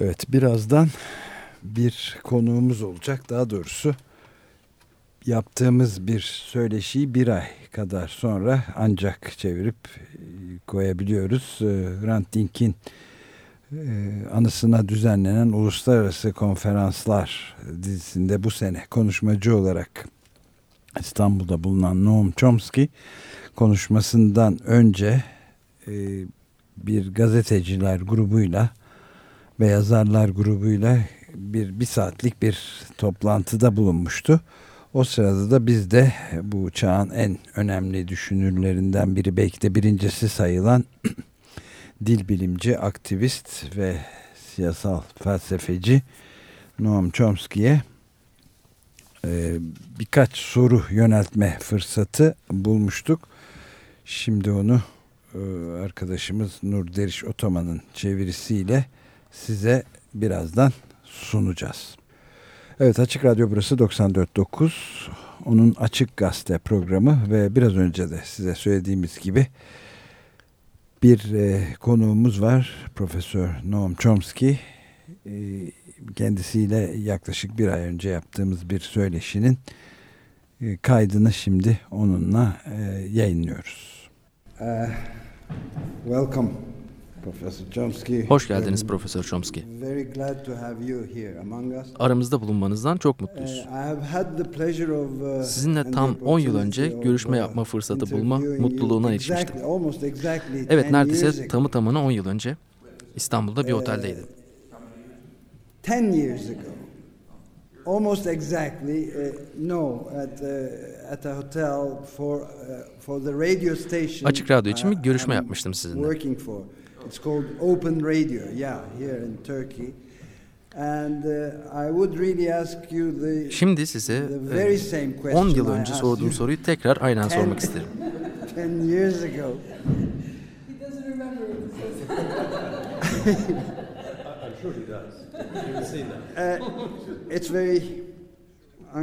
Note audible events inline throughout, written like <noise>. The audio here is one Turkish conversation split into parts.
Evet birazdan bir konuğumuz olacak. Daha doğrusu yaptığımız bir söyleşiyi bir ay kadar sonra ancak çevirip e, koyabiliyoruz. E, Hrant Dink'in e, anısına düzenlenen uluslararası konferanslar dizisinde bu sene konuşmacı olarak İstanbul'da bulunan Noam Chomsky konuşmasından önce bir gazeteciler grubuyla ve yazarlar grubuyla bir, bir saatlik bir toplantıda bulunmuştu. O sırada da biz de bu çağın en önemli düşünürlerinden biri belki de birincisi sayılan <clears throat> dil bilimci, aktivist ve siyasal felsefeci Noam Chomsky'ye e, birkaç soru yöneltme fırsatı bulmuştuk. Şimdi onu e, arkadaşımız Nur Deriş Otoman'ın çevirisiyle size birazdan sunacağız. Evet Açık Radyo burası 94.9 onun Açık Gazete programı ve biraz önce de size söylediğimiz gibi bir e, konuğumuz var Profesör Noam Chomsky e, kendisiyle yaklaşık bir ay önce yaptığımız bir söyleşinin e, kaydını şimdi onunla e, yayınlıyoruz. Uh, welcome. Hoş geldiniz Profesör Chomsky. Aramızda bulunmanızdan çok mutluyuz. Uh, uh, Sizinle tam 10 yıl önce görüşme uh, yapma fırsatı bulma mutluluğuna erişmiştim. Evet neredeyse tamı tamına 10 yıl önce İstanbul'da bir oteldeydim. 10 years ago. Almost exactly uh, no at uh, at a hotel for uh, for the radio station. Açık radyo için bir görüşme yapmıştım sizinle. It's called Open Radio, yeah, here in Turkey. And uh, I would really ask you the Şimdi size the very same 10 yıl önce sorduğum soruyu tekrar aynen sormak isterim. <laughs> 10 years ago. He doesn't remember I'm sure he does. Uh, it's very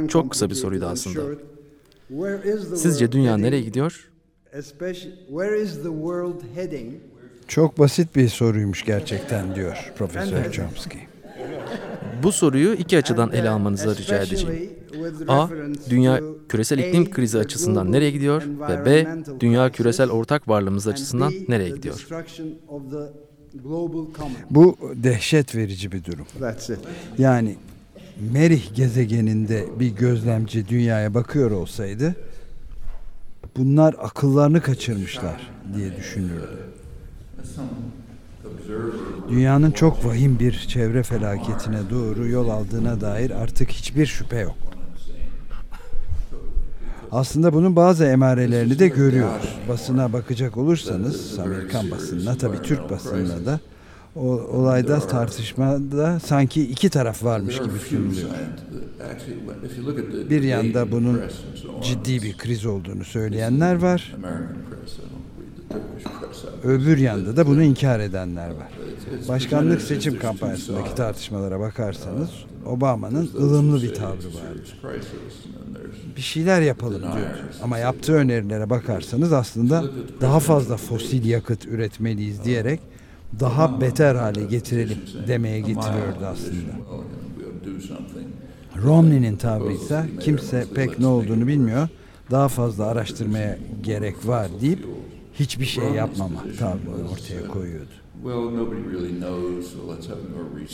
Çok kısa bir soruydu aslında. Sizce dünya nereye gidiyor? Çok basit bir soruymuş gerçekten diyor Profesör Chomsky. Bu soruyu iki açıdan ele almanızı rica edeceğim. A. Dünya küresel iklim krizi açısından nereye gidiyor? Ve B. Dünya küresel ortak varlığımız açısından nereye gidiyor? Bu dehşet verici bir durum. Yani Merih gezegeninde bir gözlemci dünyaya bakıyor olsaydı bunlar akıllarını kaçırmışlar diye düşünürdü. Dünyanın çok vahim bir çevre felaketine doğru yol aldığına dair artık hiçbir şüphe yok. Aslında bunun bazı emarelerini de görüyoruz. Basına bakacak olursanız, Amerikan basınına, tabii Türk basınına da o, olayda tartışmada sanki iki taraf varmış gibi sunuluyor. Bir yanda bunun ciddi bir kriz olduğunu söyleyenler var. Öbür yanda da bunu inkar edenler var. Başkanlık seçim kampanyasındaki tartışmalara bakarsanız Obama'nın ılımlı bir tavrı vardı. Bir şeyler yapalım diyor. Ama yaptığı önerilere bakarsanız aslında daha fazla fosil yakıt üretmeliyiz diyerek daha beter hale getirelim demeye getiriyordu aslında. Romney'nin tavrı ise kimse pek ne olduğunu bilmiyor. Daha fazla araştırmaya gerek var deyip hiçbir şey yapmama tavrını ortaya koyuyordu.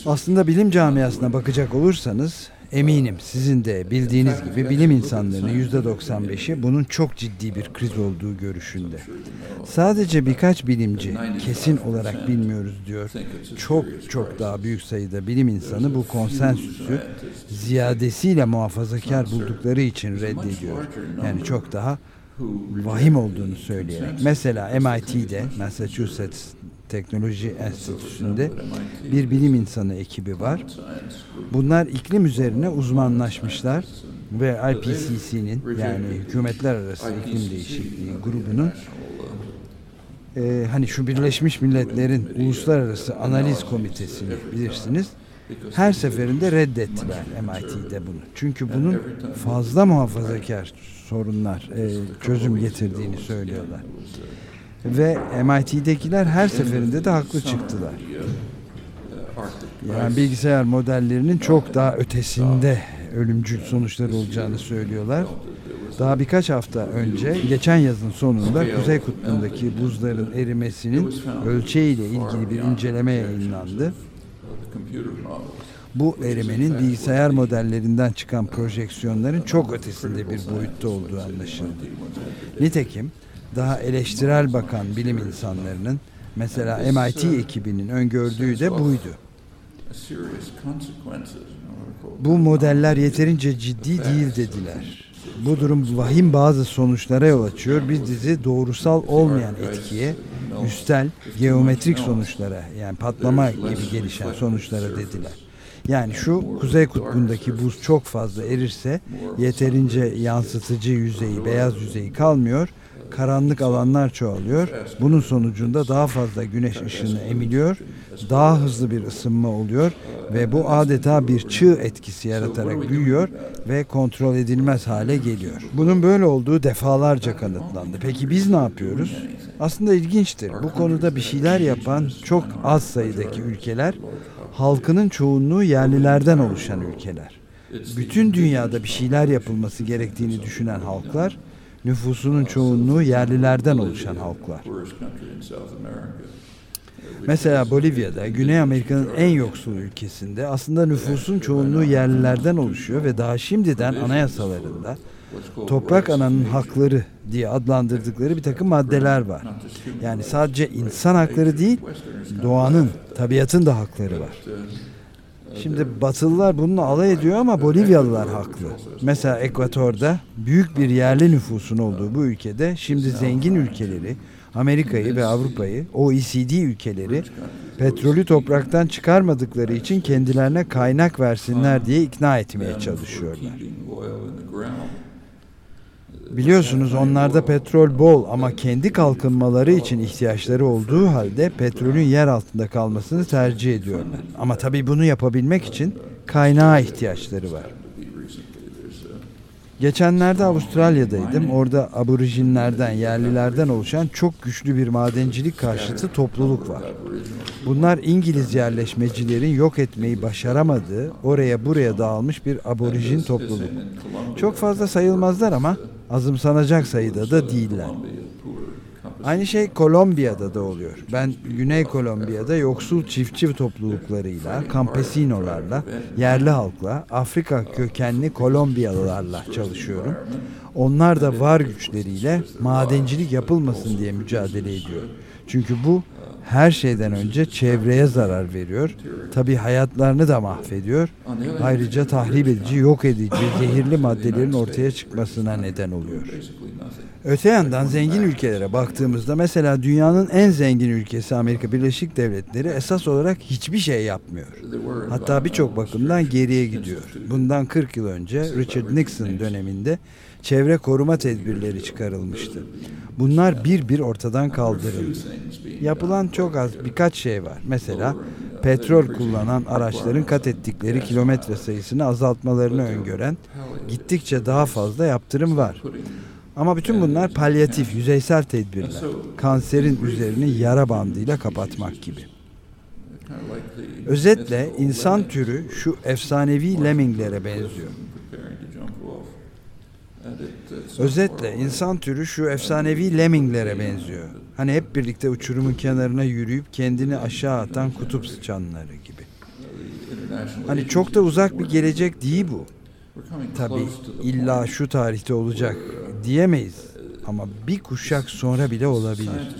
Aslında bilim camiasına bakacak olursanız eminim sizin de bildiğiniz gibi bilim insanlarının yüzde 95'i bunun çok ciddi bir kriz olduğu görüşünde. Sadece birkaç bilimci kesin olarak bilmiyoruz diyor. Çok çok daha büyük sayıda bilim insanı bu konsensüsü ziyadesiyle muhafazakar buldukları için reddediyor. Yani çok daha vahim olduğunu söyleyerek. Mesela MIT'de, Massachusetts Teknoloji Enstitüsü'nde bir bilim insanı ekibi var. Bunlar iklim üzerine uzmanlaşmışlar ve IPCC'nin yani Hükümetler Arası İklim Değişikliği grubunun e, hani şu Birleşmiş Milletler'in Uluslararası Analiz Komitesi'ni bilirsiniz. Her seferinde reddettiler MIT'de bunu. Çünkü bunun fazla muhafazakar sorunlar e, çözüm getirdiğini söylüyorlar. Ve MIT'dekiler her seferinde de haklı çıktılar. Yani bilgisayar modellerinin çok daha ötesinde ölümcül sonuçlar olacağını söylüyorlar. Daha birkaç hafta önce geçen yazın sonunda Kuzey Kutbu'ndaki buzların erimesinin ölçeğiyle ilgili bir inceleme yayınlandı. Bu erimenin bilgisayar modellerinden çıkan projeksiyonların çok ötesinde bir boyutta olduğu anlaşıldı. Nitekim daha eleştirel bakan bilim insanlarının mesela MIT ekibinin öngördüğü de buydu. Bu modeller yeterince ciddi değil dediler. Bu durum vahim bazı sonuçlara yol açıyor. Bir dizi doğrusal olmayan etkiye, üstel, geometrik sonuçlara yani patlama gibi gelişen sonuçlara dediler. Yani şu Kuzey Kutbu'ndaki buz çok fazla erirse yeterince yansıtıcı yüzeyi, beyaz yüzeyi kalmıyor karanlık alanlar çoğalıyor. Bunun sonucunda daha fazla güneş ışını emiliyor, daha hızlı bir ısınma oluyor ve bu adeta bir çığ etkisi yaratarak büyüyor ve kontrol edilmez hale geliyor. Bunun böyle olduğu defalarca kanıtlandı. Peki biz ne yapıyoruz? Aslında ilginçtir. Bu konuda bir şeyler yapan çok az sayıdaki ülkeler halkının çoğunluğu yerlilerden oluşan ülkeler. Bütün dünyada bir şeyler yapılması gerektiğini düşünen halklar nüfusunun çoğunluğu yerlilerden oluşan halklar. Mesela Bolivya'da, Güney Amerika'nın en yoksul ülkesinde aslında nüfusun çoğunluğu yerlilerden oluşuyor ve daha şimdiden anayasalarında toprak ananın hakları diye adlandırdıkları bir takım maddeler var. Yani sadece insan hakları değil, doğanın, tabiatın da hakları var. Şimdi Batılılar bununla alay ediyor ama Bolivyalılar haklı. Mesela Ekvator'da büyük bir yerli nüfusun olduğu bu ülkede şimdi zengin ülkeleri, Amerika'yı ve Avrupa'yı, OECD ülkeleri petrolü topraktan çıkarmadıkları için kendilerine kaynak versinler diye ikna etmeye çalışıyorlar. Biliyorsunuz onlarda petrol bol ama kendi kalkınmaları için ihtiyaçları olduğu halde petrolün yer altında kalmasını tercih ediyorlar. Ama tabii bunu yapabilmek için kaynağa ihtiyaçları var. Geçenlerde Avustralya'daydım. Orada aborijinlerden, yerlilerden oluşan çok güçlü bir madencilik karşıtı topluluk var. Bunlar İngiliz yerleşmecilerin yok etmeyi başaramadığı, oraya buraya dağılmış bir aborijin topluluk. Çok fazla sayılmazlar ama azımsanacak sayıda da değiller. Aynı şey Kolombiya'da da oluyor. Ben Güney Kolombiya'da yoksul çiftçi topluluklarıyla, kampesinolarla, yerli halkla, Afrika kökenli Kolombiyalılarla çalışıyorum. Onlar da var güçleriyle madencilik yapılmasın diye mücadele ediyor. Çünkü bu her şeyden önce çevreye zarar veriyor. Tabi hayatlarını da mahvediyor. Ayrıca tahrip edici, yok edici, zehirli maddelerin ortaya çıkmasına neden oluyor. Öte yandan zengin ülkelere baktığımızda mesela dünyanın en zengin ülkesi Amerika Birleşik Devletleri esas olarak hiçbir şey yapmıyor. Hatta birçok bakımdan geriye gidiyor. Bundan 40 yıl önce Richard Nixon döneminde çevre koruma tedbirleri çıkarılmıştı. Bunlar bir bir ortadan kaldırıldı. Yapılan çok az birkaç şey var. Mesela petrol kullanan araçların kat ettikleri kilometre sayısını azaltmalarını öngören gittikçe daha fazla yaptırım var. Ama bütün bunlar palyatif, yüzeysel tedbirler. Kanserin üzerini yara bandıyla kapatmak gibi. Özetle insan türü şu efsanevi leminglere benziyor. Özetle insan türü şu efsanevi leminglere benziyor. Hani hep birlikte uçurumun kenarına yürüyüp kendini aşağı atan kutup sıçanları gibi. Hani çok da uzak bir gelecek değil bu. Tabi illa şu tarihte olacak diyemeyiz. Ama bir kuşak sonra bile olabilir.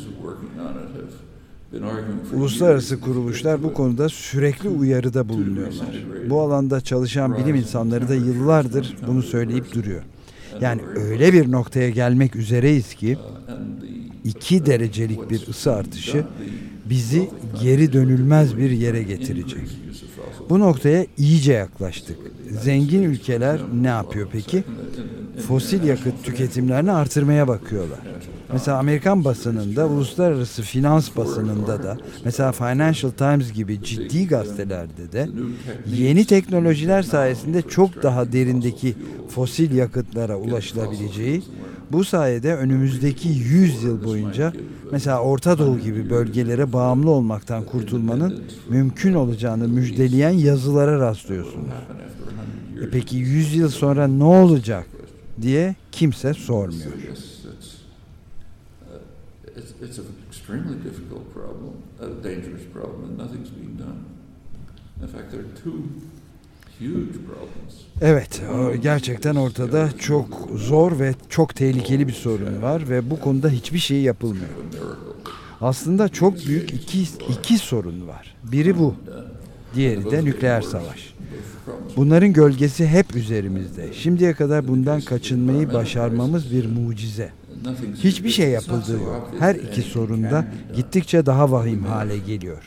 Uluslararası kuruluşlar bu konuda sürekli uyarıda bulunuyorlar. Bu alanda çalışan bilim insanları da yıllardır bunu söyleyip duruyor. Yani öyle bir noktaya gelmek üzereyiz ki iki derecelik bir ısı artışı bizi geri dönülmez bir yere getirecek. Bu noktaya iyice yaklaştık. Zengin ülkeler ne yapıyor peki? Fosil yakıt tüketimlerini artırmaya bakıyorlar. Mesela Amerikan basınında, uluslararası finans basınında da, mesela Financial Times gibi ciddi gazetelerde de yeni teknolojiler sayesinde çok daha derindeki fosil yakıtlara ulaşılabileceği, Bu sayede önümüzdeki 100 yıl boyunca mesela Orta Doğu gibi bölgelere bağımlı olmaktan kurtulmanın mümkün olacağını müjdeleyen yazılara rastlıyorsunuz. E peki 100 yıl sonra ne olacak diye kimse sormuyor. It's an extremely difficult problem, a dangerous problem, and nothing's being done. In fact, there are two Evet, gerçekten ortada çok zor ve çok tehlikeli bir sorun var ve bu konuda hiçbir şey yapılmıyor. Aslında çok büyük iki, iki sorun var. Biri bu, diğeri de nükleer savaş. Bunların gölgesi hep üzerimizde. Şimdiye kadar bundan kaçınmayı başarmamız bir mucize. Hiçbir şey yapıldığı yok. Her iki sorunda gittikçe daha vahim hale geliyor.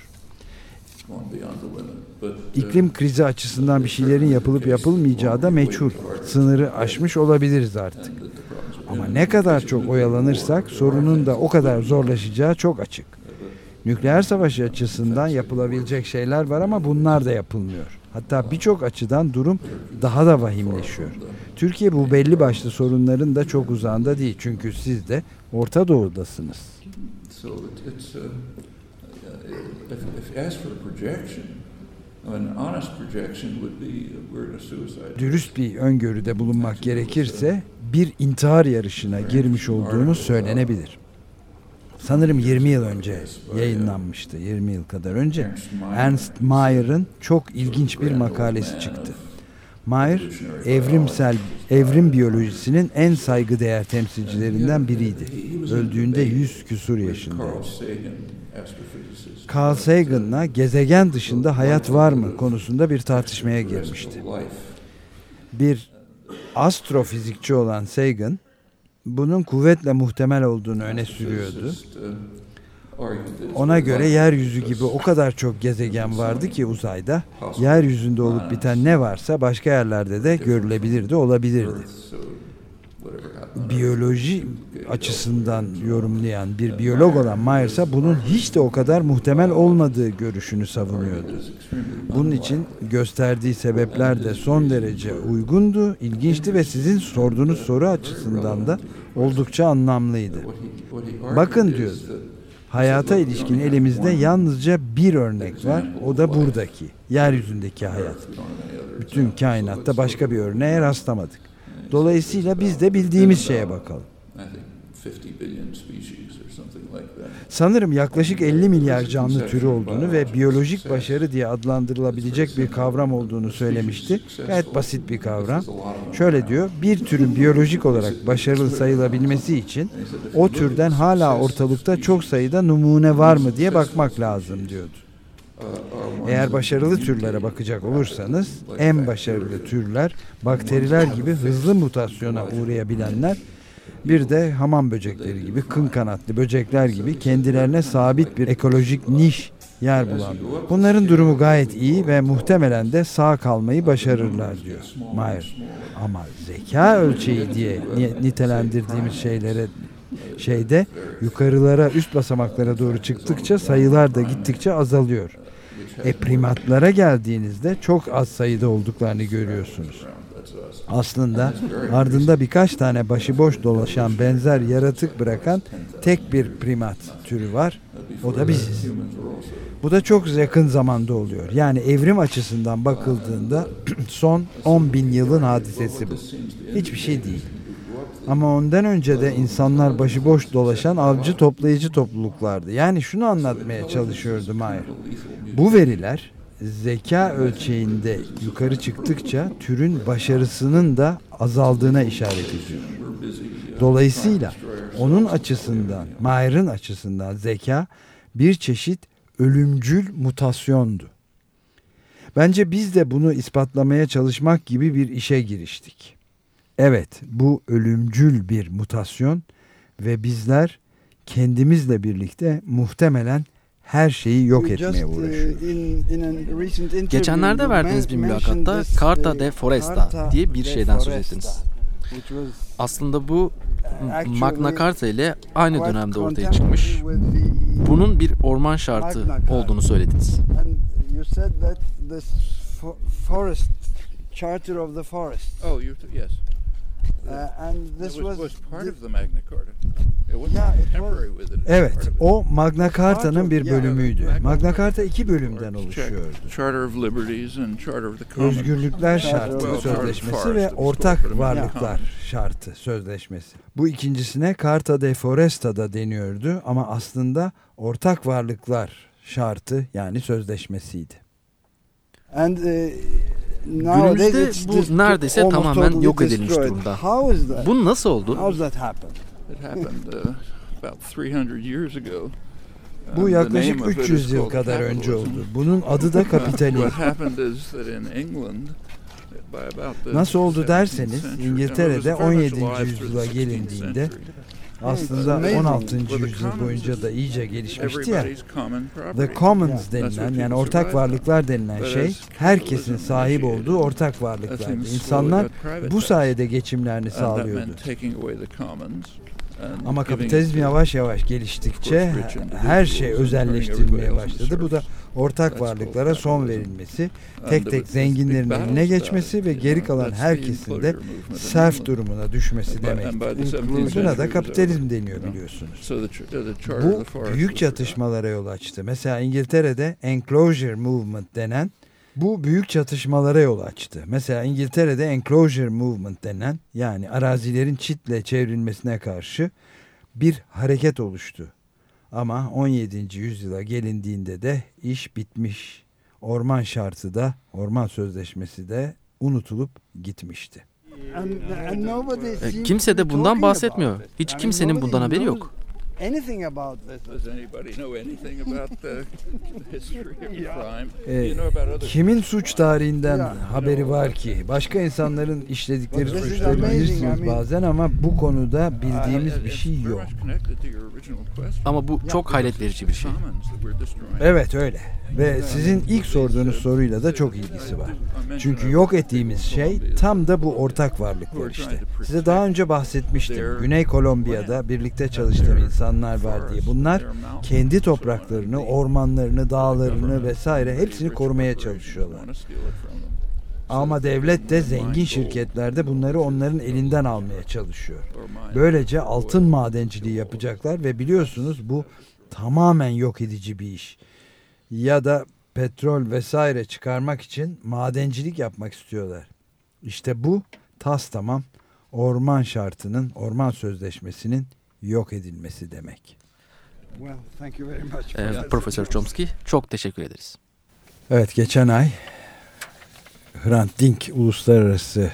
İklim krizi açısından bir şeylerin yapılıp yapılmayacağı da meçhul. Sınırı aşmış olabiliriz artık. Ama ne kadar çok oyalanırsak sorunun da o kadar zorlaşacağı çok açık. Nükleer savaş açısından yapılabilecek şeyler var ama bunlar da yapılmıyor. Hatta birçok açıdan durum daha da vahimleşiyor. Türkiye bu belli başlı sorunların da çok uzağında değil. Çünkü siz de Orta Doğu'dasınız. So it's, uh, if, if asked for a projection, Dürüst bir öngörüde bulunmak gerekirse bir intihar yarışına girmiş olduğumuz söylenebilir. Sanırım 20 yıl önce yayınlanmıştı. 20 yıl kadar önce Ernst Mayer'ın çok ilginç bir makalesi çıktı. Mayer evrimsel evrim biyolojisinin en saygıdeğer temsilcilerinden biriydi. Öldüğünde 100 küsur yaşındaydı. Carl Sagan'la gezegen dışında hayat var mı konusunda bir tartışmaya girmişti. Bir astrofizikçi olan Sagan bunun kuvvetle muhtemel olduğunu öne sürüyordu. Ona göre yeryüzü gibi o kadar çok gezegen vardı ki uzayda yeryüzünde olup biten ne varsa başka yerlerde de görülebilirdi, olabilirdi biyoloji açısından yorumlayan bir biyolog olan Myers'a bunun hiç de o kadar muhtemel olmadığı görüşünü savunuyordu. Bunun için gösterdiği sebepler de son derece uygundu, ilginçti ve sizin sorduğunuz soru açısından da oldukça anlamlıydı. Bakın diyordu, hayata ilişkin elimizde yalnızca bir örnek var, o da buradaki, yeryüzündeki hayat. Bütün kainatta başka bir örneğe rastlamadık. Dolayısıyla biz de bildiğimiz şeye bakalım. Sanırım yaklaşık 50 milyar canlı türü olduğunu ve biyolojik başarı diye adlandırılabilecek bir kavram olduğunu söylemişti. Gayet basit bir kavram. Şöyle diyor, bir türün biyolojik olarak başarılı sayılabilmesi için o türden hala ortalıkta çok sayıda numune var mı diye bakmak lazım diyordu. Eğer başarılı türlere bakacak olursanız en başarılı türler bakteriler gibi hızlı mutasyona uğrayabilenler bir de hamam böcekleri gibi kın kanatlı böcekler gibi kendilerine sabit bir ekolojik niş yer bulan. Bunların durumu gayet iyi ve muhtemelen de sağ kalmayı başarırlar diyor Mayer. Ama zeka ölçeği diye nitelendirdiğimiz şeylere şeyde yukarılara üst basamaklara doğru çıktıkça sayılar da gittikçe azalıyor. E primatlara geldiğinizde çok az sayıda olduklarını görüyorsunuz. Aslında ardında birkaç tane başıboş dolaşan benzer yaratık bırakan tek bir primat türü var. O da biziz. Bu da çok yakın zamanda oluyor. Yani evrim açısından bakıldığında <clears throat> son 10 bin yılın hadisesi bu. Hiçbir şey değil. Ama ondan önce de insanlar başıboş dolaşan avcı toplayıcı topluluklardı. Yani şunu anlatmaya çalışıyordu Mayer. Bu veriler zeka ölçeğinde yukarı çıktıkça türün başarısının da azaldığına işaret ediyor. Dolayısıyla onun açısından, Mayer'ın açısından zeka bir çeşit ölümcül mutasyondu. Bence biz de bunu ispatlamaya çalışmak gibi bir işe giriştik. Evet, bu ölümcül bir mutasyon ve bizler kendimizle birlikte muhtemelen her şeyi yok etmeye uh, uğraşıyoruz. Geçenlerde verdiğiniz bir mülakatta Carta uh, de Foresta diye bir şeyden söz ettiniz. Aslında bu Magna Carta ile aynı dönemde ortaya çıkmış. Bunun bir orman şartı olduğunu söylediniz. Charter of the Forest. Oh, you yes. Evet, o Magna Carta'nın bir bölümüydü. Magna Carta iki bölümden oluşuyordu. Özgürlükler Şartı Sözleşmesi ve Ortak Varlıklar Şartı Sözleşmesi. Bu ikincisine Carta de Foresta'da deniyordu ama aslında Ortak Varlıklar Şartı yani sözleşmesiydi. And, uh, Günümüzde bu neredeyse tamamen yok edilmiş durumda. Bu nasıl oldu? Bu yaklaşık 300 yıl kadar önce oldu. Bunun adı da kapitalizm. Nasıl oldu derseniz İngiltere'de 17. yüzyıla gelindiğinde aslında 16. yüzyıl boyunca da iyice gelişmişti ya. The Commons denilen yani ortak varlıklar denilen şey herkesin sahip olduğu ortak varlıklardı. İnsanlar bu sayede geçimlerini sağlıyordu. Ama kapitalizm yavaş yavaş geliştikçe her şey özelleştirilmeye başladı. Bu da ortak varlıklara son verilmesi, tek tek zenginlerin eline geçmesi ve geri kalan herkesin de serf durumuna düşmesi demek. Buna da kapitalizm deniyor biliyorsunuz. Bu büyük çatışmalara yol açtı. Mesela İngiltere'de Enclosure Movement denen bu büyük çatışmalara yol açtı. Mesela İngiltere'de Enclosure Movement denen yani arazilerin çitle çevrilmesine karşı bir hareket oluştu. Ama 17. yüzyıla gelindiğinde de iş bitmiş. Orman şartı da, orman sözleşmesi de unutulup gitmişti. Kimse de bundan bahsetmiyor. Hiç kimsenin bundan haberi yok anything about this. Does anybody know anything about the history of crime? E, you know about other kimin suç tarihinden haberi var ki? Başka insanların işledikleri suçları bilirsiniz bazen ama bu konuda bildiğimiz bir şey yok. Ama bu çok hayret verici bir şey. Evet öyle. Ve sizin ilk sorduğunuz soruyla da çok ilgisi var. Çünkü yok ettiğimiz şey tam da bu ortak varlıklar işte. Size daha önce bahsetmiştim. Güney Kolombiya'da birlikte çalıştığım insanlar var diye. Bunlar kendi topraklarını, ormanlarını, dağlarını vesaire hepsini korumaya çalışıyorlar. Ama devlet de zengin şirketlerde bunları onların elinden almaya çalışıyor. Böylece altın madenciliği yapacaklar ve biliyorsunuz bu tamamen yok edici bir iş ya da petrol vesaire çıkarmak için madencilik yapmak istiyorlar. İşte bu tas tamam orman şartının, orman sözleşmesinin yok edilmesi demek. Well, thank you very much ee, Profesör Chomsky çok teşekkür ederiz. Evet geçen ay Hrant Dink uluslararası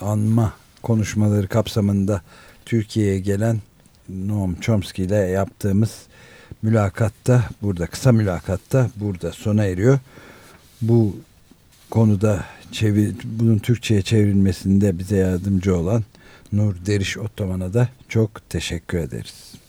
anma konuşmaları kapsamında Türkiye'ye gelen Noam Chomsky ile yaptığımız mülakatta burada kısa mülakatta burada sona eriyor. Bu konuda çevir, bunun Türkçe'ye çevrilmesinde bize yardımcı olan Nur Deriş Otoman'a da çok teşekkür ederiz.